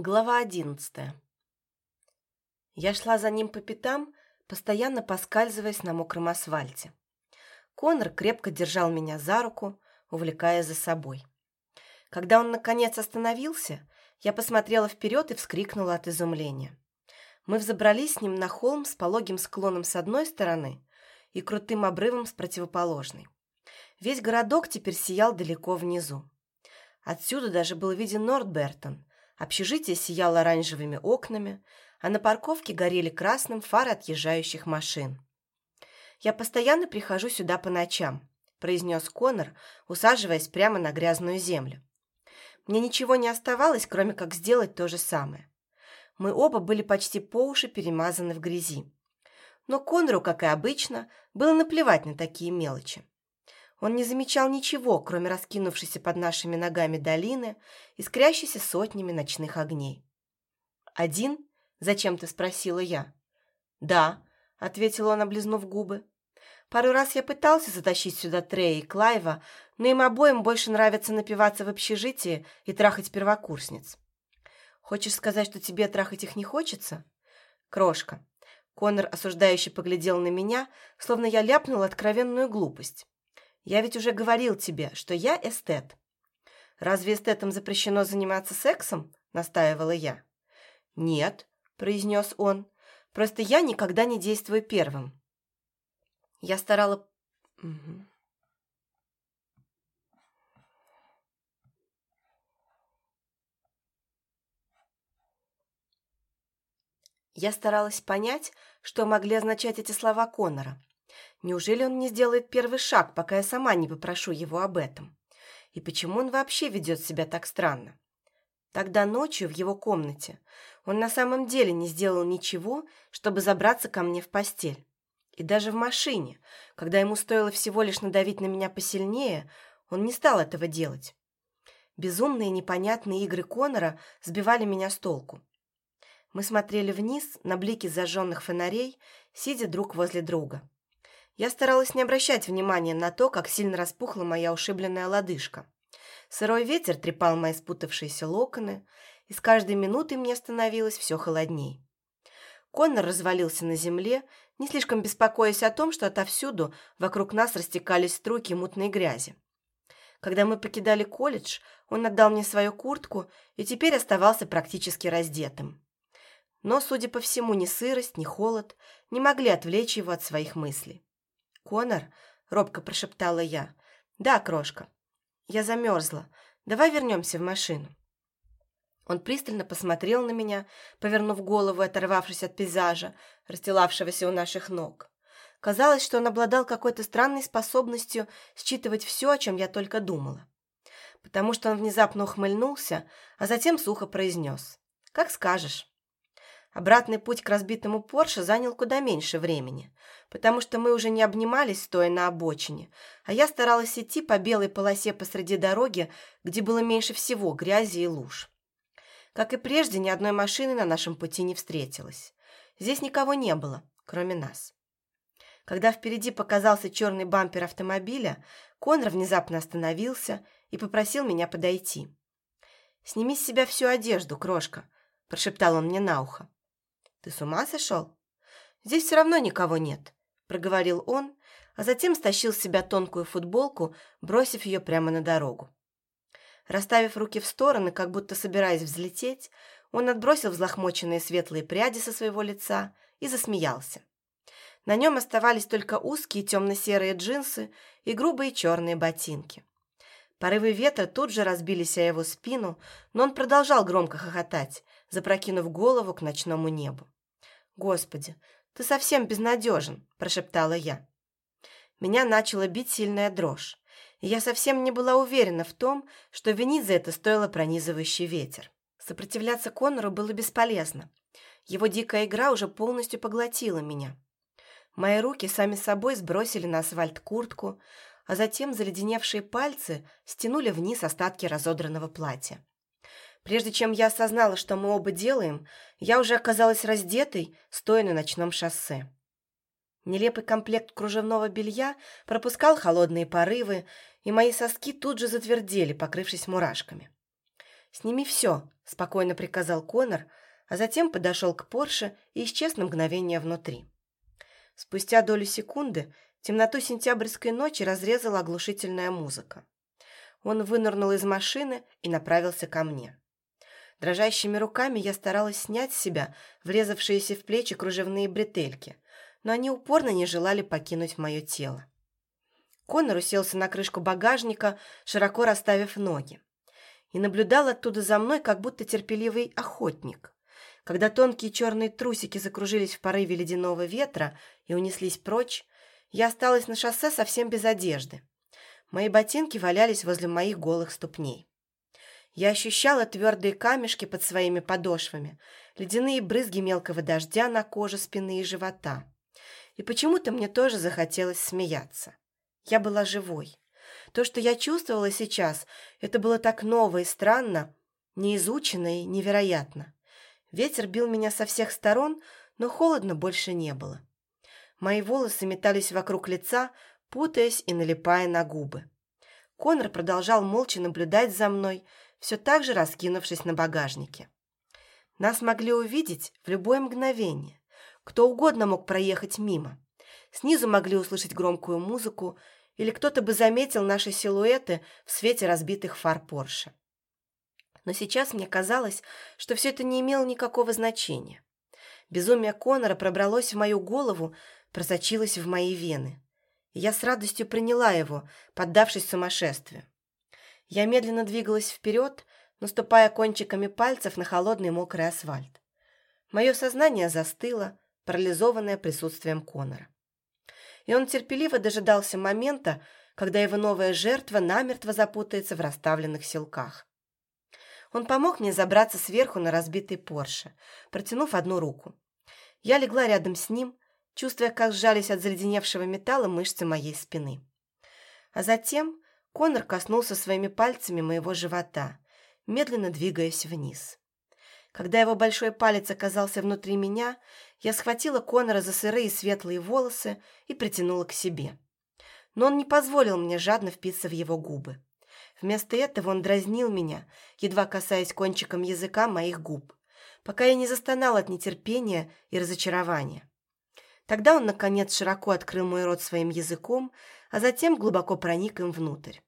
Глава одиннадцатая. Я шла за ним по пятам, постоянно поскальзываясь на мокром асфальте. Конор крепко держал меня за руку, увлекая за собой. Когда он, наконец, остановился, я посмотрела вперед и вскрикнула от изумления. Мы взобрались с ним на холм с пологим склоном с одной стороны и крутым обрывом с противоположной. Весь городок теперь сиял далеко внизу. Отсюда даже был виден Нордбертон, Общежитие сияло оранжевыми окнами, а на парковке горели красным фары отъезжающих машин. «Я постоянно прихожу сюда по ночам», – произнес Конор, усаживаясь прямо на грязную землю. Мне ничего не оставалось, кроме как сделать то же самое. Мы оба были почти по уши перемазаны в грязи. Но Конору, как и обычно, было наплевать на такие мелочи. Он не замечал ничего, кроме раскинувшейся под нашими ногами долины, искрящейся сотнями ночных огней. «Один?» – зачем-то спросила я. «Да», – ответил он, облизнув губы. «Пару раз я пытался затащить сюда Трея и Клайва, но им обоим больше нравится напиваться в общежитии и трахать первокурсниц. Хочешь сказать, что тебе трахать их не хочется?» «Крошка». Конор осуждающе поглядел на меня, словно я ляпнула откровенную глупость. Я ведь уже говорил тебе, что я эстет. Разве эстетам запрещено заниматься сексом? Настаивала я. Нет, произнес он. Просто я никогда не действую первым. Я старала... Я старалась понять, что могли означать эти слова Конора. Неужели он не сделает первый шаг, пока я сама не попрошу его об этом? И почему он вообще ведет себя так странно? Тогда ночью в его комнате он на самом деле не сделал ничего, чтобы забраться ко мне в постель. И даже в машине, когда ему стоило всего лишь надавить на меня посильнее, он не стал этого делать. Безумные непонятные игры Конора сбивали меня с толку. Мы смотрели вниз на блики зажженных фонарей, сидя друг возле друга. Я старалась не обращать внимания на то, как сильно распухла моя ушибленная лодыжка. Сырой ветер трепал мои спутавшиеся локоны, и с каждой минутой мне становилось все холодней. Коннор развалился на земле, не слишком беспокоясь о том, что отовсюду вокруг нас растекались струйки мутной грязи. Когда мы покидали колледж, он отдал мне свою куртку и теперь оставался практически раздетым. Но, судя по всему, ни сырость, ни холод не могли отвлечь его от своих мыслей. «Конор?» – робко прошептала я. «Да, крошка. Я замерзла. Давай вернемся в машину». Он пристально посмотрел на меня, повернув голову оторвавшись от пейзажа, расстилавшегося у наших ног. Казалось, что он обладал какой-то странной способностью считывать все, о чем я только думала. Потому что он внезапно ухмыльнулся, а затем сухо произнес. «Как скажешь». Обратный путь к разбитому Порше занял куда меньше времени, потому что мы уже не обнимались, стоя на обочине, а я старалась идти по белой полосе посреди дороги, где было меньше всего грязи и луж. Как и прежде, ни одной машины на нашем пути не встретилось. Здесь никого не было, кроме нас. Когда впереди показался черный бампер автомобиля, Конор внезапно остановился и попросил меня подойти. «Сними с себя всю одежду, крошка», – прошептал он мне на ухо. Ты с ума сошел? Здесь все равно никого нет, проговорил он, а затем стащил с себя тонкую футболку, бросив ее прямо на дорогу. Расставив руки в стороны, как будто собираясь взлететь, он отбросил взлохмоченные светлые пряди со своего лица и засмеялся. На нем оставались только узкие темно-серые джинсы и грубые черные ботинки. Порывы ветра тут же разбились о его спину, но он продолжал громко хохотать, запрокинув голову к ночному небу. «Господи, ты совсем безнадежен», – прошептала я. Меня начала бить сильная дрожь, и я совсем не была уверена в том, что винить за это стоило пронизывающий ветер. Сопротивляться Конору было бесполезно. Его дикая игра уже полностью поглотила меня. Мои руки сами собой сбросили на асфальт куртку, а затем заледеневшие пальцы стянули вниз остатки разодранного платья. Прежде чем я осознала, что мы оба делаем, я уже оказалась раздетой, стоя на ночном шоссе. Нелепый комплект кружевного белья пропускал холодные порывы, и мои соски тут же затвердели, покрывшись мурашками. «Сними все», – спокойно приказал Конор, а затем подошел к Порше и исчез на мгновение внутри. Спустя долю секунды темноту сентябрьской ночи разрезала оглушительная музыка. Он вынырнул из машины и направился ко мне. Дрожащими руками я старалась снять с себя врезавшиеся в плечи кружевные бретельки, но они упорно не желали покинуть мое тело. Конор уселся на крышку багажника, широко расставив ноги, и наблюдал оттуда за мной, как будто терпеливый охотник. Когда тонкие черные трусики закружились в порыве ледяного ветра и унеслись прочь, я осталась на шоссе совсем без одежды. Мои ботинки валялись возле моих голых ступней. Я ощущала твердые камешки под своими подошвами, ледяные брызги мелкого дождя на коже спины и живота. И почему-то мне тоже захотелось смеяться. Я была живой. То, что я чувствовала сейчас, это было так ново и странно, неизучено и невероятно. Ветер бил меня со всех сторон, но холодно больше не было. Мои волосы метались вокруг лица, путаясь и налипая на губы. Конор продолжал молча наблюдать за мной, все так же раскинувшись на багажнике. Нас могли увидеть в любое мгновение. Кто угодно мог проехать мимо. Снизу могли услышать громкую музыку, или кто-то бы заметил наши силуэты в свете разбитых фар Порше. Но сейчас мне казалось, что все это не имело никакого значения. Безумие Конора пробралось в мою голову, просочилось в мои вены. Я с радостью приняла его, поддавшись сумасшествию. Я медленно двигалась вперед, наступая кончиками пальцев на холодный мокрый асфальт. Мое сознание застыло, парализованное присутствием Конора и он терпеливо дожидался момента, когда его новая жертва намертво запутается в расставленных силках. Он помог мне забраться сверху на разбитый Порше, протянув одну руку. Я легла рядом с ним, чувствуя, как сжались от заледеневшего металла мышцы моей спины. А затем Конор коснулся своими пальцами моего живота, медленно двигаясь вниз. Когда его большой палец оказался внутри меня, я схватила Конора за сырые светлые волосы и притянула к себе. Но он не позволил мне жадно впиться в его губы. Вместо этого он дразнил меня, едва касаясь кончиком языка моих губ, пока я не застонала от нетерпения и разочарования. Тогда он, наконец, широко открыл мой рот своим языком, а затем глубоко проник им внутрь.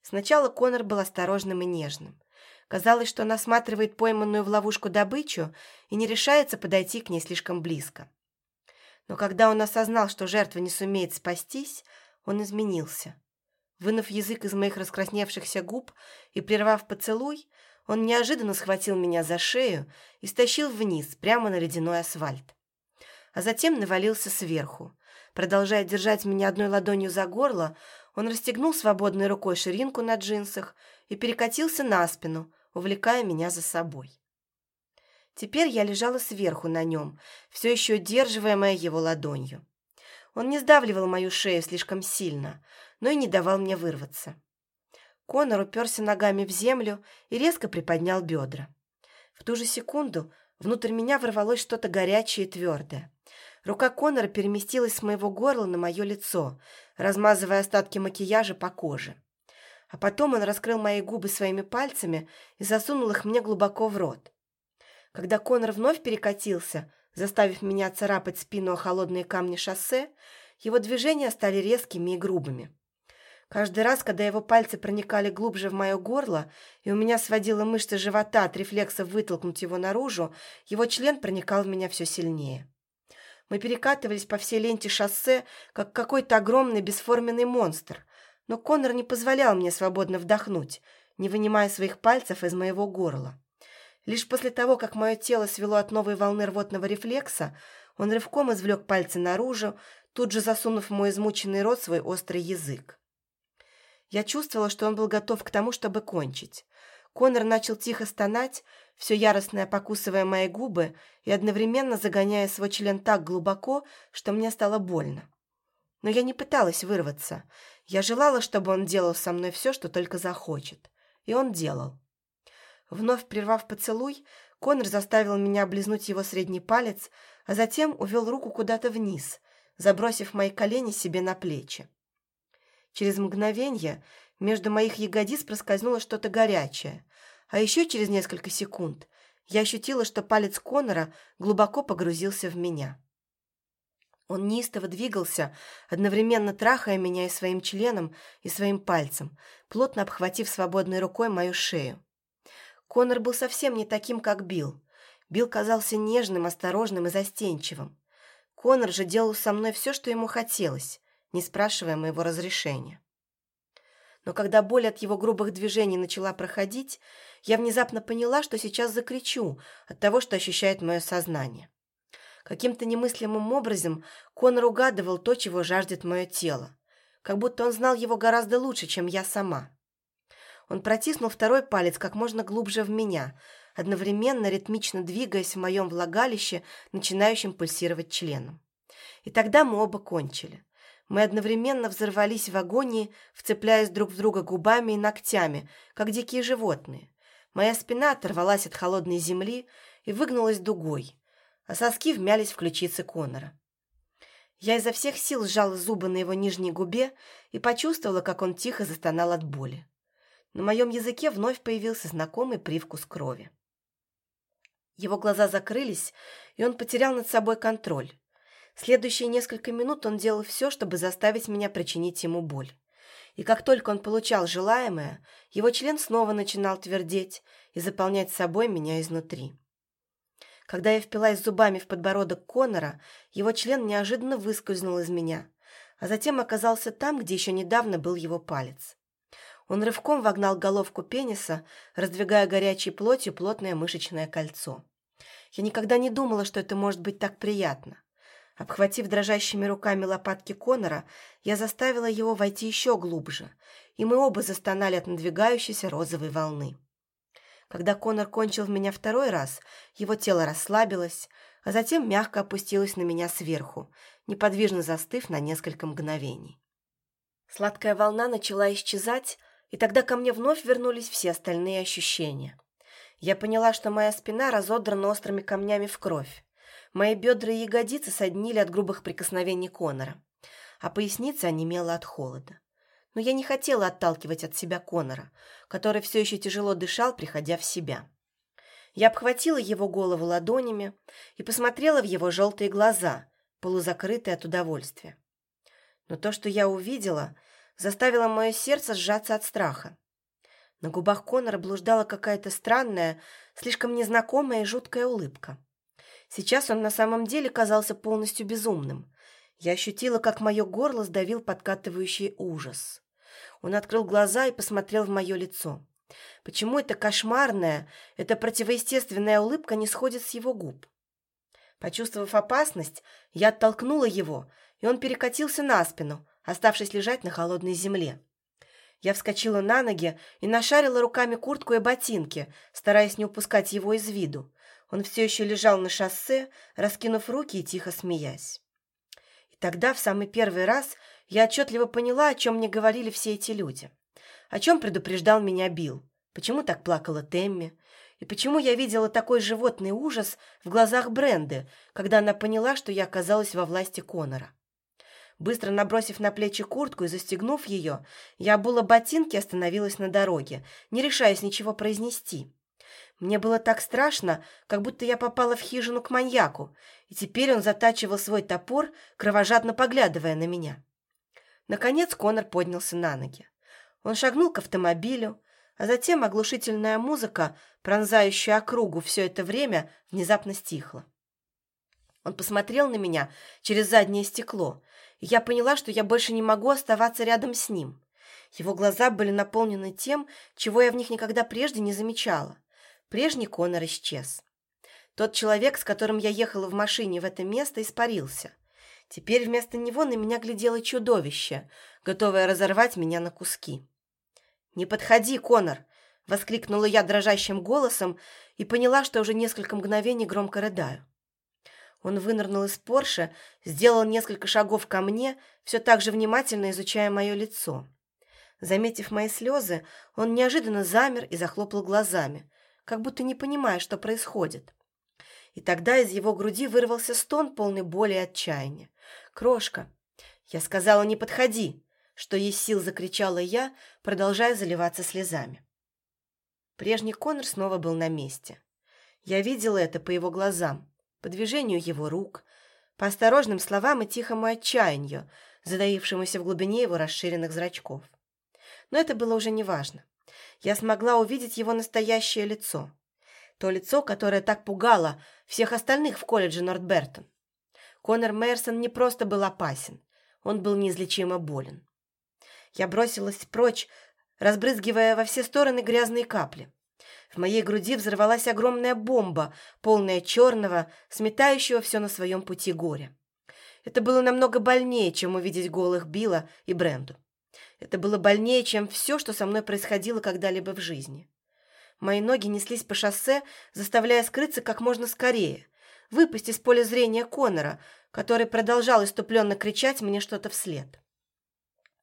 Сначала Конор был осторожным и нежным, Казалось, что он осматривает пойманную в ловушку добычу и не решается подойти к ней слишком близко. Но когда он осознал, что жертва не сумеет спастись, он изменился. Вынув язык из моих раскрасневшихся губ и прервав поцелуй, он неожиданно схватил меня за шею и стащил вниз, прямо на ледяной асфальт. А затем навалился сверху. Продолжая держать меня одной ладонью за горло, он расстегнул свободной рукой ширинку на джинсах и перекатился на спину, увлекая меня за собой. Теперь я лежала сверху на нем, все еще удерживаемая его ладонью. Он не сдавливал мою шею слишком сильно, но и не давал мне вырваться. Конор уперся ногами в землю и резко приподнял бедра. В ту же секунду внутрь меня ворвалось что-то горячее и твердое. Рука Конора переместилась с моего горла на мое лицо, размазывая остатки макияжа по коже. А потом он раскрыл мои губы своими пальцами и засунул их мне глубоко в рот. Когда Конор вновь перекатился, заставив меня царапать спину о холодные камни шоссе, его движения стали резкими и грубыми. Каждый раз, когда его пальцы проникали глубже в мое горло, и у меня сводило мышцы живота от рефлекса вытолкнуть его наружу, его член проникал в меня все сильнее. Мы перекатывались по всей ленте шоссе, как какой-то огромный бесформенный монстр, но Конор не позволял мне свободно вдохнуть, не вынимая своих пальцев из моего горла. Лишь после того, как мое тело свело от новой волны рвотного рефлекса, он рывком извлек пальцы наружу, тут же засунув в мой измученный рот свой острый язык. Я чувствовала, что он был готов к тому, чтобы кончить. Конор начал тихо стонать, все яростное покусывая мои губы и одновременно загоняя свой член так глубоко, что мне стало больно. Но я не пыталась вырваться. Я желала, чтобы он делал со мной все, что только захочет. И он делал. Вновь прервав поцелуй, Конор заставил меня облизнуть его средний палец, а затем увел руку куда-то вниз, забросив мои колени себе на плечи. Через мгновение между моих ягодиц проскользнуло что-то горячее, А еще через несколько секунд я ощутила, что палец Конора глубоко погрузился в меня. Он неистово двигался, одновременно трахая меня и своим членом, и своим пальцем, плотно обхватив свободной рукой мою шею. Конор был совсем не таким, как Билл. Билл казался нежным, осторожным и застенчивым. Конор же делал со мной все, что ему хотелось, не спрашивая моего разрешения. Но когда боль от его грубых движений начала проходить, я внезапно поняла, что сейчас закричу от того, что ощущает мое сознание. Каким-то немыслимым образом Конор угадывал то, чего жаждет мое тело, как будто он знал его гораздо лучше, чем я сама. Он протиснул второй палец как можно глубже в меня, одновременно ритмично двигаясь в моем влагалище, начинающим пульсировать членом. И тогда мы оба кончили. Мы одновременно взорвались в агонии, вцепляясь друг в друга губами и ногтями, как дикие животные. Моя спина оторвалась от холодной земли и выгнулась дугой а соски вмялись в ключицы Конора. Я изо всех сил сжала зубы на его нижней губе и почувствовала, как он тихо застонал от боли. На моем языке вновь появился знакомый привкус крови. Его глаза закрылись, и он потерял над собой контроль. Следующие несколько минут он делал все, чтобы заставить меня причинить ему боль. И как только он получал желаемое, его член снова начинал твердеть и заполнять собой меня изнутри. Когда я впилась зубами в подбородок Конора, его член неожиданно выскользнул из меня, а затем оказался там, где еще недавно был его палец. Он рывком вогнал головку пениса, раздвигая горячей плотью плотное мышечное кольцо. Я никогда не думала, что это может быть так приятно. Обхватив дрожащими руками лопатки Конора, я заставила его войти еще глубже, и мы оба застонали от надвигающейся розовой волны. Когда Конор кончил в меня второй раз, его тело расслабилось, а затем мягко опустилось на меня сверху, неподвижно застыв на несколько мгновений. Сладкая волна начала исчезать, и тогда ко мне вновь вернулись все остальные ощущения. Я поняла, что моя спина разодрана острыми камнями в кровь. Мои бедра и ягодицы соднили от грубых прикосновений Конора, а поясница онемела от холода но я не хотела отталкивать от себя Конора, который все еще тяжело дышал, приходя в себя. Я обхватила его голову ладонями и посмотрела в его желтые глаза, полузакрытые от удовольствия. Но то, что я увидела, заставило мое сердце сжаться от страха. На губах Конора блуждала какая-то странная, слишком незнакомая и жуткая улыбка. Сейчас он на самом деле казался полностью безумным, я ощутила, как мое горло сдавил подкатывающий ужас. Он открыл глаза и посмотрел в мое лицо. Почему эта кошмарная, эта противоестественная улыбка не сходит с его губ? Почувствовав опасность, я оттолкнула его, и он перекатился на спину, оставшись лежать на холодной земле. Я вскочила на ноги и нашарила руками куртку и ботинки, стараясь не упускать его из виду. Он все еще лежал на шоссе, раскинув руки и тихо смеясь. Тогда, в самый первый раз, я отчетливо поняла, о чем мне говорили все эти люди. О чем предупреждал меня Билл. Почему так плакала Темми. И почему я видела такой животный ужас в глазах Бренды, когда она поняла, что я оказалась во власти Конора. Быстро набросив на плечи куртку и застегнув ее, я обула ботинки и остановилась на дороге, не решаясь ничего произнести. Мне было так страшно, как будто я попала в хижину к маньяку, и теперь он затачивал свой топор, кровожадно поглядывая на меня. Наконец Конор поднялся на ноги. Он шагнул к автомобилю, а затем оглушительная музыка, пронзающая округу все это время, внезапно стихла. Он посмотрел на меня через заднее стекло, и я поняла, что я больше не могу оставаться рядом с ним. Его глаза были наполнены тем, чего я в них никогда прежде не замечала – Прежний Конор исчез. Тот человек, с которым я ехала в машине в это место, испарился. Теперь вместо него на меня глядело чудовище, готовое разорвать меня на куски. «Не подходи, Конор!» — воскликнула я дрожащим голосом и поняла, что уже несколько мгновений громко рыдаю. Он вынырнул из Порше, сделал несколько шагов ко мне, все так же внимательно изучая мое лицо. Заметив мои слезы, он неожиданно замер и захлопал глазами, как будто не понимая, что происходит. И тогда из его груди вырвался стон, полный боли и отчаяния. «Крошка!» Я сказала, не подходи, что есть сил закричала я, продолжая заливаться слезами. Прежний Конор снова был на месте. Я видела это по его глазам, по движению его рук, по осторожным словам и тихому отчаянию, задаившемуся в глубине его расширенных зрачков. Но это было уже неважно. Я смогла увидеть его настоящее лицо. То лицо, которое так пугало всех остальных в колледже Нортбертон. Конор Мэрсон не просто был опасен, он был неизлечимо болен. Я бросилась прочь, разбрызгивая во все стороны грязные капли. В моей груди взорвалась огромная бомба, полная черного, сметающего все на своем пути горя. Это было намного больнее, чем увидеть голых Билла и Бренду. Это было больнее, чем все, что со мной происходило когда-либо в жизни. Мои ноги неслись по шоссе, заставляя скрыться как можно скорее, выпасть из поля зрения Конора, который продолжал иступленно кричать мне что-то вслед.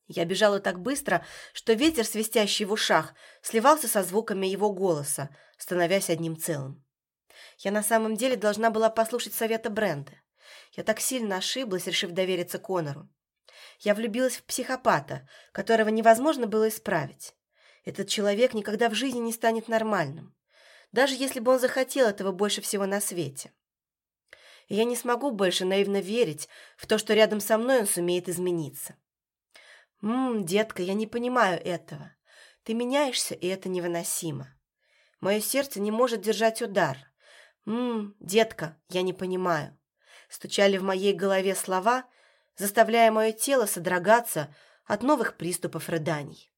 Я бежала так быстро, что ветер, свистящий в ушах, сливался со звуками его голоса, становясь одним целым. Я на самом деле должна была послушать совета Бренда. Я так сильно ошиблась, решив довериться Конору. Я влюбилась в психопата, которого невозможно было исправить. Этот человек никогда в жизни не станет нормальным, даже если бы он захотел этого больше всего на свете. И я не смогу больше наивно верить в то, что рядом со мной он сумеет измениться. «Ммм, детка, я не понимаю этого. Ты меняешься, и это невыносимо. Мое сердце не может держать удар. Ммм, детка, я не понимаю». Стучали в моей голове слова, заставляя мое тело содрогаться от новых приступов рыданий.